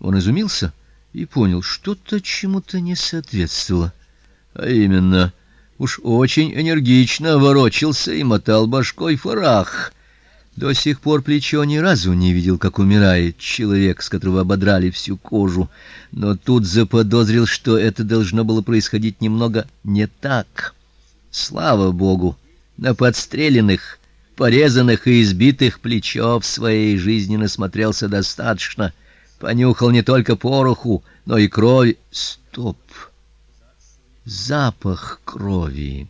Он изумился и понял, что-то чему-то не соответствовало. А именно, уж очень энергично ворочался и мотал башкой фарах. До сих пор плечо ни разу не видел, как умирает человек, с которого ободрали всю кожу, но тут заподозрил, что это должно было происходить немного не так. Слава богу, на подстреленных, порезанных и избитых плечо в своей жизни насмотрелся достаточно. Понюхал не только пороху, но и кровь. Стоп. Запах крови.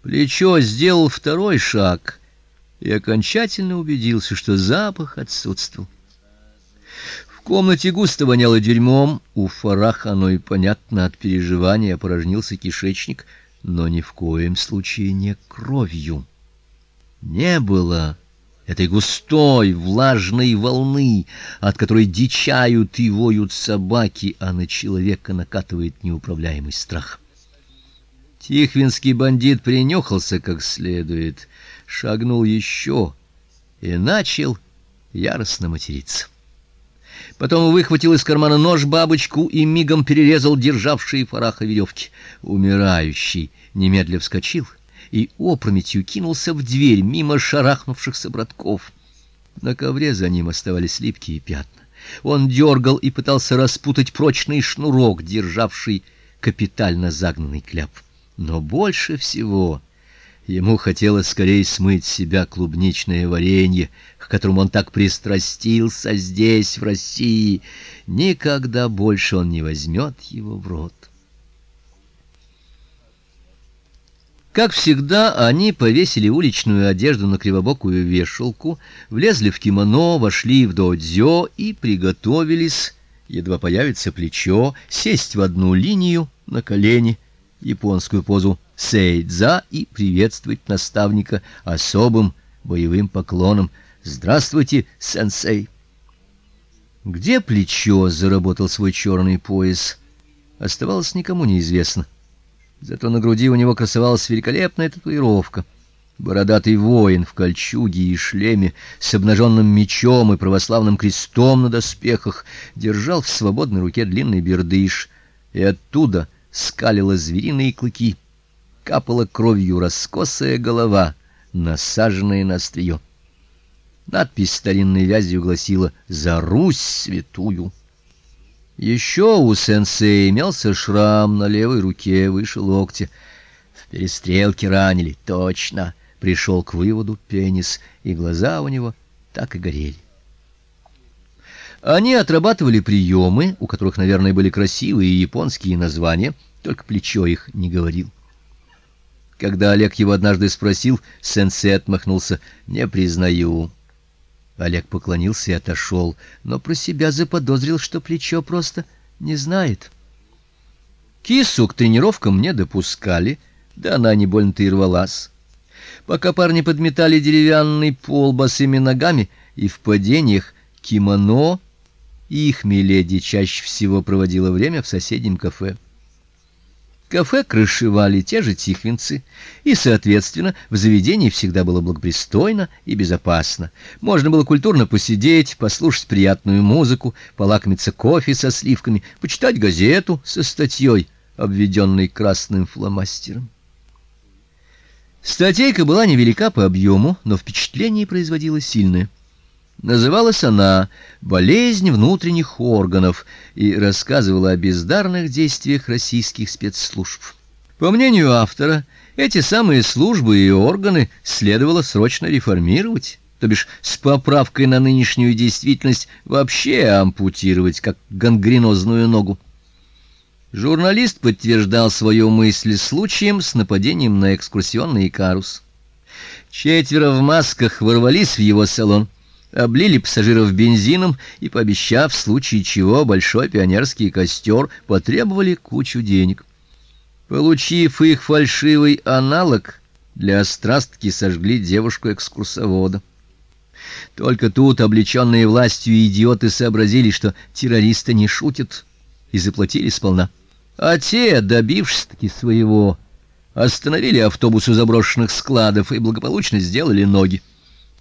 Плечо сделал второй шаг и окончательно убедился, что запах отсутствовал. В комнате густо воняло дерьмом, у Фараха оно и понятно от переживания опорожнился кишечник, но ни в коем случае не кровью. Не было этой густой, влажной волны, от которой дичают и воют собаки, а на человека накатывает неуправляемый страх. Тихвинский бандит принюхался как следует, шагнул еще и начал яростно материться. Потом выхватил из кармана нож-бабочку и мигом перерезал державшие фараха веревки. Умирающий немедля вскочил и опрометью кинулся в дверь мимо шарахнувшихся братков. На ковре за ним оставались липкие пятна. Он дергал и пытался распутать прочный шнурок, державший капитально загнанный кляп. Но больше всего ему хотелось скорее смыть с себя клубничное варенье, к которому он так пристрастился здесь, в России. Никогда больше он не возьмет его в рот. Как всегда, они повесили уличную одежду на кривобокую вешалку, влезли в кимоно, вошли в додзё и приготовились, едва появится плечо, сесть в одну линию на колени японскую позу сейдза и приветствовать наставника особым боевым поклоном. Здравствуйте, сенсей. Где плечо заработал свой черный пояс, оставалось никому неизвестно. Зато на груди у него красовалась великолепная татуировка. Бородатый воин в кольчуге и шлеме с обнаженным мечом и православным крестом на доспехах держал в свободной руке длинный бердыш, и оттуда скалила звериные клыки, капала кровью раскосая голова, насаженная на острие. Надпись старинной вязью гласила: "За Русь святую". Еще у сенсея имелся шрам на левой руке выше локтя. В перестрелке ранили, точно. Пришел к выводу Пенис, и глаза у него так и горели. Они отрабатывали приемы, у которых, наверное, были красивые японские названия, только плечо их не говорил. Когда Олег его однажды спросил, сенсей отмахнулся: "Не признаю". Олег поклонился и отошел, но про себя заподозрил, что плечо просто не знает. Кису к тренировкам не допускали, да она не больно-то и рвалась. Пока парни подметали деревянный пол босыми ногами и в падениях кимоно их миледи чаще всего проводила время в соседнем кафе. Кафе крышевали те же тихвинцы, и, соответственно, в заведении всегда было благопристойно и безопасно. Можно было культурно посидеть, послушать приятную музыку, полакомиться кофе со сливками, почитать газету со статьей, обведенной красным фломастером. Статейка была невелика по объему, но впечатление производила сильное. Называлась она Болезнь внутренних органов и рассказывала о бездарных действиях российских спецслужб. По мнению автора, эти самые службы и органы следовало срочно реформировать, то бишь с поправкой на нынешнюю действительность вообще ампутировать как гангренозную ногу. Журналист подтверждал свою мысль случаем с нападением на экскурсионный карус. Четверо в масках ворвались в его салон облили пассажиров бензином и, пообещав в случае чего большой пионерский костер, потребовали кучу денег. Получив их фальшивый аналог, для острастки сожгли девушку-экскурсовода. Только тут облеченные властью идиоты сообразили, что террористы не шутят, и заплатили сполна. А те, добившись таки своего, остановили автобус у заброшенных складов и благополучно сделали ноги.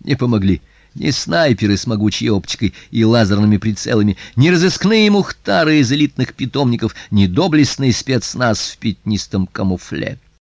Не помогли Ни снайперы с могучей оптикой и лазерными прицелами, ни разыскные мухтары из элитных питомников, ни доблестный спецназ в пятнистом камуфле.